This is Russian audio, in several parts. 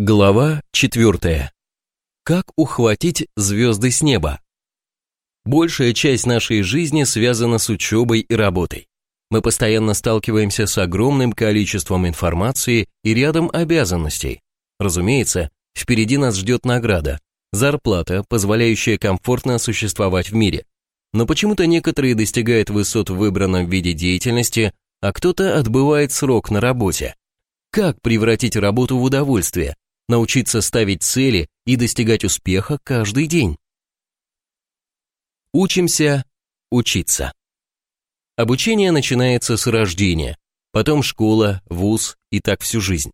Глава 4. Как ухватить звезды с неба? Большая часть нашей жизни связана с учебой и работой. Мы постоянно сталкиваемся с огромным количеством информации и рядом обязанностей. Разумеется, впереди нас ждет награда, зарплата, позволяющая комфортно существовать в мире. Но почему-то некоторые достигают высот в выбранном виде деятельности, а кто-то отбывает срок на работе. Как превратить работу в удовольствие? Научиться ставить цели и достигать успеха каждый день. Учимся учиться. Обучение начинается с рождения, потом школа, вуз и так всю жизнь.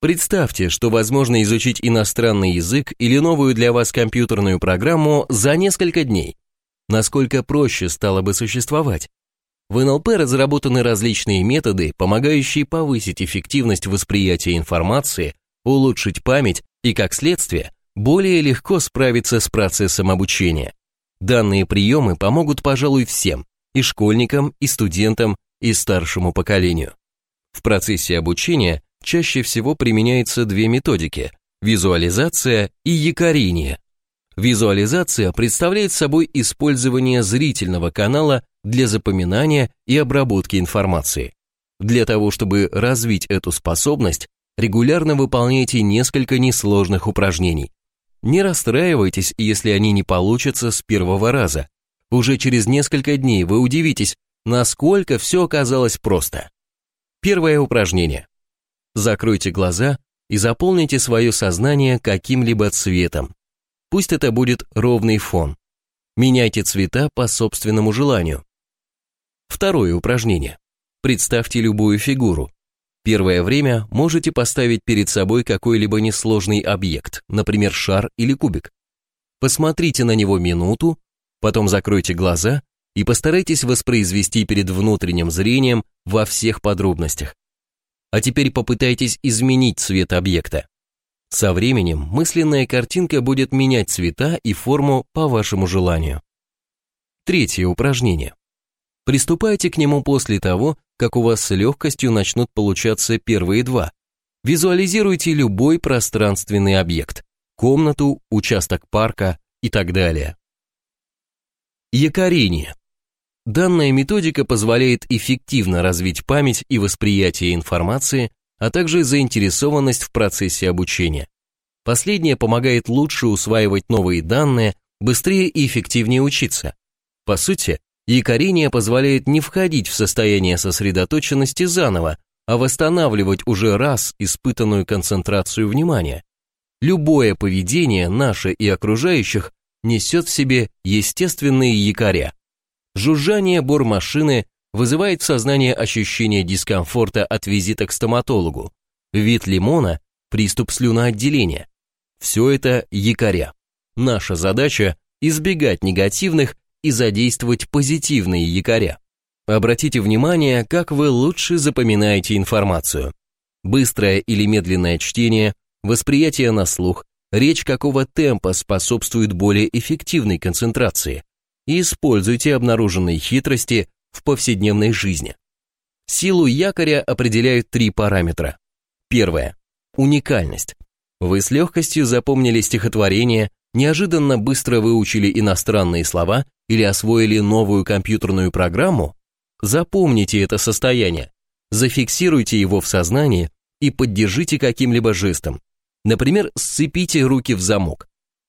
Представьте, что возможно изучить иностранный язык или новую для вас компьютерную программу за несколько дней. Насколько проще стало бы существовать? В НЛП разработаны различные методы, помогающие повысить эффективность восприятия информации, улучшить память и, как следствие, более легко справиться с процессом обучения. Данные приемы помогут, пожалуй, всем, и школьникам, и студентам, и старшему поколению. В процессе обучения чаще всего применяются две методики – визуализация и якорение. Визуализация представляет собой использование зрительного канала для запоминания и обработки информации. Для того, чтобы развить эту способность, регулярно выполняйте несколько несложных упражнений. Не расстраивайтесь, если они не получатся с первого раза. Уже через несколько дней вы удивитесь, насколько все оказалось просто. Первое упражнение. Закройте глаза и заполните свое сознание каким-либо цветом. Пусть это будет ровный фон. Меняйте цвета по собственному желанию. Второе упражнение. Представьте любую фигуру, Первое время можете поставить перед собой какой-либо несложный объект, например, шар или кубик. Посмотрите на него минуту, потом закройте глаза и постарайтесь воспроизвести перед внутренним зрением во всех подробностях. А теперь попытайтесь изменить цвет объекта. Со временем мысленная картинка будет менять цвета и форму по вашему желанию. Третье упражнение. Приступайте к нему после того, как у вас с легкостью начнут получаться первые два. Визуализируйте любой пространственный объект, комнату, участок парка и так далее. Якорение. Данная методика позволяет эффективно развить память и восприятие информации, а также заинтересованность в процессе обучения. Последнее помогает лучше усваивать новые данные, быстрее и эффективнее учиться. По сути, Якорение позволяет не входить в состояние сосредоточенности заново, а восстанавливать уже раз испытанную концентрацию внимания. Любое поведение наше и окружающих несет в себе естественные якоря. Жужжание бормашины вызывает в сознании ощущение дискомфорта от визита к стоматологу. Вид лимона – приступ слюноотделения. Все это якоря. Наша задача – избегать негативных и задействовать позитивные якоря. Обратите внимание, как вы лучше запоминаете информацию. Быстрое или медленное чтение, восприятие на слух, речь какого темпа способствует более эффективной концентрации. И используйте обнаруженные хитрости в повседневной жизни. Силу якоря определяют три параметра. Первое. Уникальность. Вы с легкостью запомнили стихотворение, неожиданно быстро выучили иностранные слова или освоили новую компьютерную программу, запомните это состояние, зафиксируйте его в сознании и поддержите каким-либо жестом. Например, сцепите руки в замок.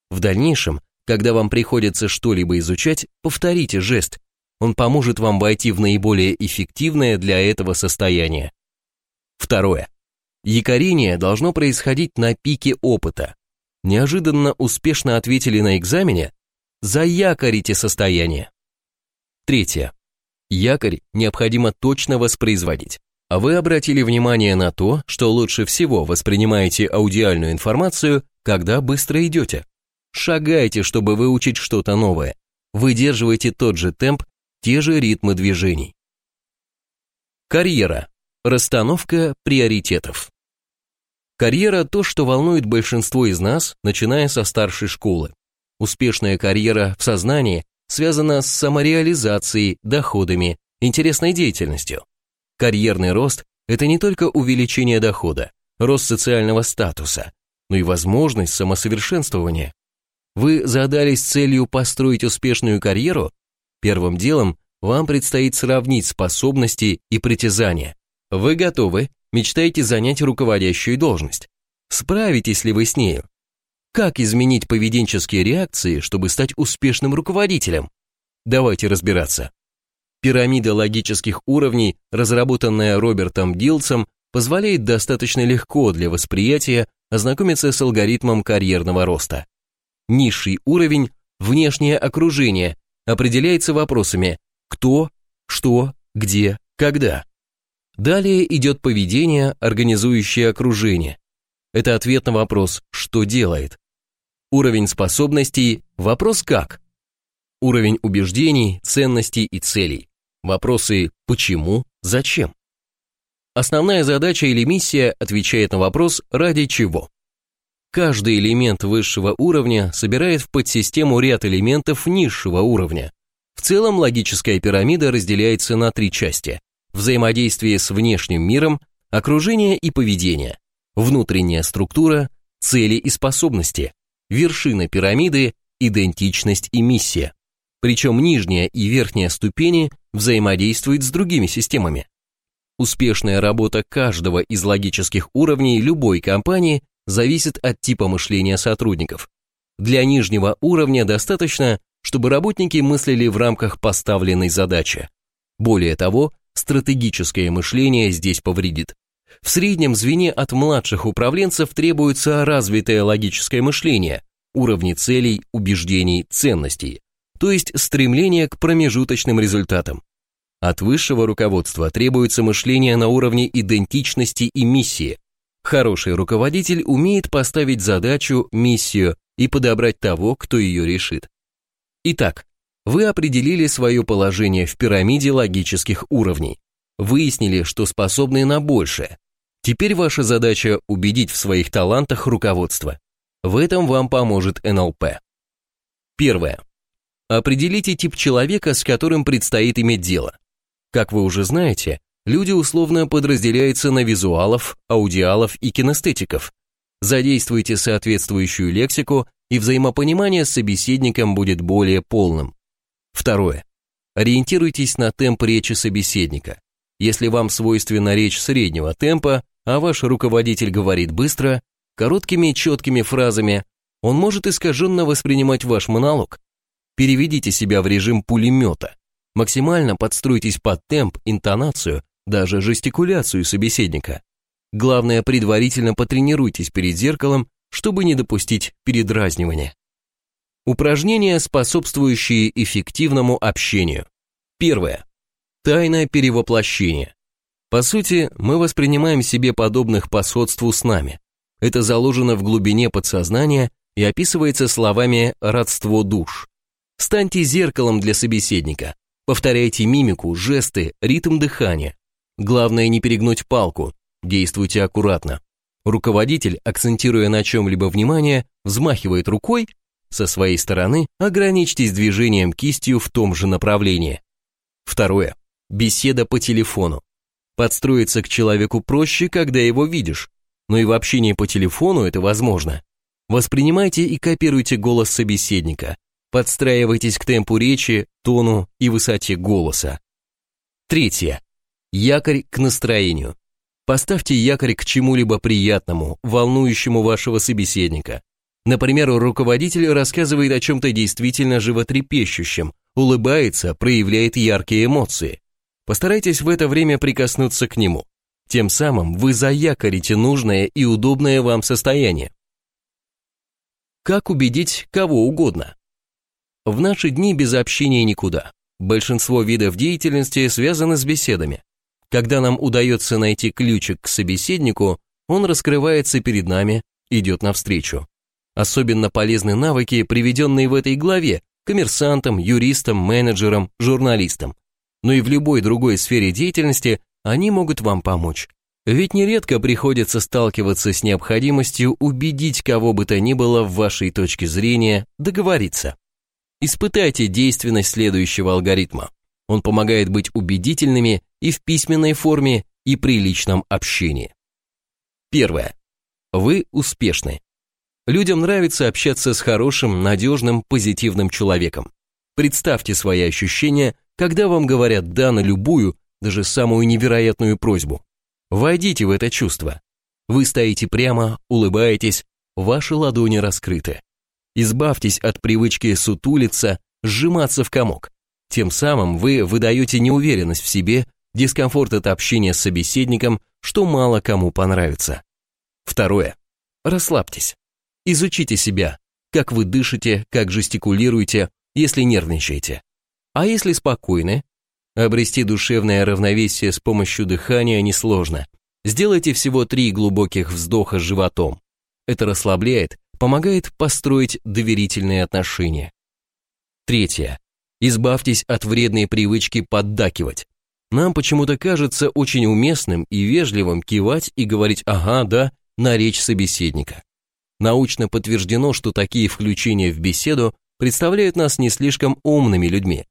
В дальнейшем, когда вам приходится что-либо изучать, повторите жест. Он поможет вам войти в наиболее эффективное для этого состояние. Второе. Якорение должно происходить на пике опыта. Неожиданно успешно ответили на экзамене, Заякорите состояние. Третье. Якорь необходимо точно воспроизводить. А вы обратили внимание на то, что лучше всего воспринимаете аудиальную информацию, когда быстро идете. Шагайте, чтобы выучить что-то новое. Выдерживайте тот же темп, те же ритмы движений. Карьера. Расстановка приоритетов. Карьера – то, что волнует большинство из нас, начиная со старшей школы. Успешная карьера в сознании связана с самореализацией, доходами, интересной деятельностью. Карьерный рост – это не только увеличение дохода, рост социального статуса, но и возможность самосовершенствования. Вы задались целью построить успешную карьеру? Первым делом вам предстоит сравнить способности и притязания. Вы готовы, мечтаете занять руководящую должность. Справитесь ли вы с нею? Как изменить поведенческие реакции, чтобы стать успешным руководителем? Давайте разбираться. Пирамида логических уровней, разработанная Робертом Дилсом, позволяет достаточно легко для восприятия ознакомиться с алгоритмом карьерного роста. Низший уровень, внешнее окружение, определяется вопросами «кто», «что», «где», «когда». Далее идет поведение, организующее окружение. Это ответ на вопрос «что делает?». Уровень способностей – вопрос «как?». Уровень убеждений, ценностей и целей. Вопросы «почему?», «зачем?». Основная задача или миссия отвечает на вопрос «ради чего?». Каждый элемент высшего уровня собирает в подсистему ряд элементов низшего уровня. В целом логическая пирамида разделяется на три части – взаимодействие с внешним миром, окружение и поведение, внутренняя структура, цели и способности, вершина пирамиды, идентичность и миссия. Причем нижняя и верхняя ступени взаимодействуют с другими системами. Успешная работа каждого из логических уровней любой компании зависит от типа мышления сотрудников. Для нижнего уровня достаточно, чтобы работники мыслили в рамках поставленной задачи. Более того, стратегическое мышление здесь повредит. В среднем звене от младших управленцев требуется развитое логическое мышление, уровни целей, убеждений, ценностей, то есть стремление к промежуточным результатам. От высшего руководства требуется мышление на уровне идентичности и миссии. Хороший руководитель умеет поставить задачу, миссию и подобрать того, кто ее решит. Итак, вы определили свое положение в пирамиде логических уровней. Выяснили, что способны на большее. Теперь ваша задача убедить в своих талантах руководство. В этом вам поможет НЛП. Первое. Определите тип человека, с которым предстоит иметь дело. Как вы уже знаете, люди условно подразделяются на визуалов, аудиалов и кинестетиков. Задействуйте соответствующую лексику, и взаимопонимание с собеседником будет более полным. Второе. Ориентируйтесь на темп речи собеседника. Если вам свойственна речь среднего темпа, а ваш руководитель говорит быстро, короткими четкими фразами, он может искаженно воспринимать ваш монолог. Переведите себя в режим пулемета. Максимально подстройтесь под темп, интонацию, даже жестикуляцию собеседника. Главное, предварительно потренируйтесь перед зеркалом, чтобы не допустить передразнивания. Упражнения, способствующие эффективному общению. Первое. Тайное перевоплощение. По сути, мы воспринимаем себе подобных по сходству с нами. Это заложено в глубине подсознания и описывается словами «родство душ». Станьте зеркалом для собеседника. Повторяйте мимику, жесты, ритм дыхания. Главное не перегнуть палку. Действуйте аккуратно. Руководитель, акцентируя на чем-либо внимание, взмахивает рукой. Со своей стороны ограничьтесь движением кистью в том же направлении. Второе. Беседа по телефону. Подстроиться к человеку проще, когда его видишь, но и в общении по телефону это возможно. Воспринимайте и копируйте голос собеседника, подстраивайтесь к темпу речи, тону и высоте голоса. Третье. Якорь к настроению. Поставьте якорь к чему-либо приятному, волнующему вашего собеседника. Например, руководитель рассказывает о чем-то действительно животрепещущем, улыбается, проявляет яркие эмоции. Постарайтесь в это время прикоснуться к нему. Тем самым вы заякорите нужное и удобное вам состояние. Как убедить кого угодно? В наши дни без общения никуда. Большинство видов деятельности связаны с беседами. Когда нам удается найти ключик к собеседнику, он раскрывается перед нами, идет навстречу. Особенно полезны навыки, приведенные в этой главе, коммерсантам, юристам, менеджерам, журналистам но и в любой другой сфере деятельности они могут вам помочь. Ведь нередко приходится сталкиваться с необходимостью убедить кого бы то ни было в вашей точке зрения договориться. Испытайте действенность следующего алгоритма. Он помогает быть убедительными и в письменной форме, и при личном общении. Первое. Вы успешны. Людям нравится общаться с хорошим, надежным, позитивным человеком. Представьте свои ощущения, когда вам говорят «да» на любую, даже самую невероятную просьбу. Войдите в это чувство. Вы стоите прямо, улыбаетесь, ваши ладони раскрыты. Избавьтесь от привычки сутулиться, сжиматься в комок. Тем самым вы выдаете неуверенность в себе, дискомфорт от общения с собеседником, что мало кому понравится. Второе. Расслабьтесь. Изучите себя, как вы дышите, как жестикулируете, если нервничаете. А если спокойны? Обрести душевное равновесие с помощью дыхания несложно. Сделайте всего три глубоких вздоха животом. Это расслабляет, помогает построить доверительные отношения. Третье. Избавьтесь от вредной привычки поддакивать. Нам почему-то кажется очень уместным и вежливым кивать и говорить «ага, да» на речь собеседника. Научно подтверждено, что такие включения в беседу представляют нас не слишком умными людьми.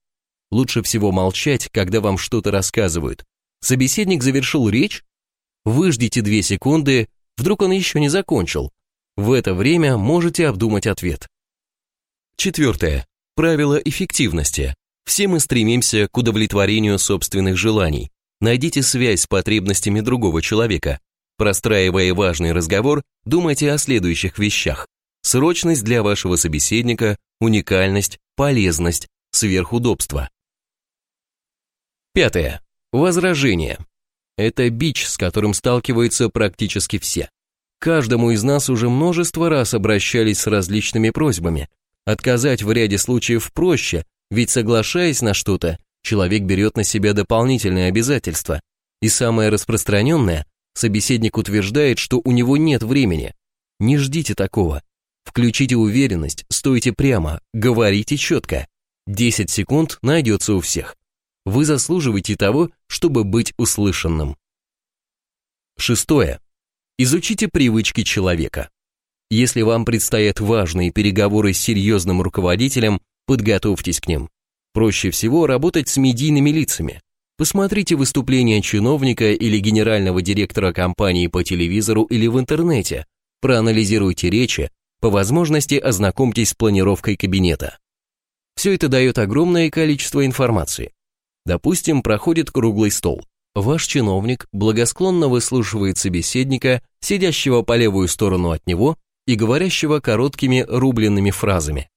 Лучше всего молчать, когда вам что-то рассказывают. Собеседник завершил речь? Вы ждите две секунды, вдруг он еще не закончил. В это время можете обдумать ответ. Четвертое. Правило эффективности. Все мы стремимся к удовлетворению собственных желаний. Найдите связь с потребностями другого человека. Простраивая важный разговор, думайте о следующих вещах. Срочность для вашего собеседника, уникальность, полезность, сверхудобство. Пятое. Возражение. Это бич, с которым сталкиваются практически все. Каждому из нас уже множество раз обращались с различными просьбами, Отказать в ряде случаев проще, ведь соглашаясь на что-то, человек берет на себя дополнительные обязательства. И самое распространенное, собеседник утверждает, что у него нет времени. Не ждите такого. Включите уверенность, стойте прямо, говорите четко. 10 секунд найдется у всех. Вы заслуживаете того, чтобы быть услышанным. Шестое. Изучите привычки человека. Если вам предстоят важные переговоры с серьезным руководителем, подготовьтесь к ним. Проще всего работать с медийными лицами. Посмотрите выступления чиновника или генерального директора компании по телевизору или в интернете, проанализируйте речи, по возможности ознакомьтесь с планировкой кабинета. Все это дает огромное количество информации. Допустим, проходит круглый стол. Ваш чиновник благосклонно выслушивает собеседника, сидящего по левую сторону от него, и говорящего короткими рубленными фразами.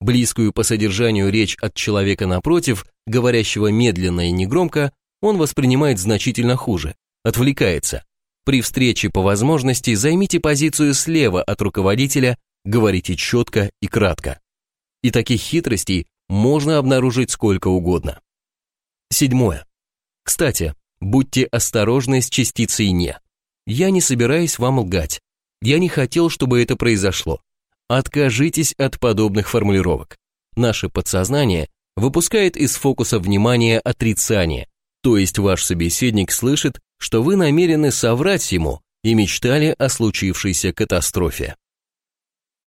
Близкую по содержанию речь от человека напротив, говорящего медленно и негромко, он воспринимает значительно хуже, отвлекается. При встрече по возможности займите позицию слева от руководителя, говорите четко и кратко. И таких хитростей можно обнаружить сколько угодно. Седьмое. Кстати, будьте осторожны с частицей «не». Я не собираюсь вам лгать. Я не хотел, чтобы это произошло. Откажитесь от подобных формулировок. Наше подсознание выпускает из фокуса внимания отрицание, то есть ваш собеседник слышит, что вы намерены соврать ему и мечтали о случившейся катастрофе.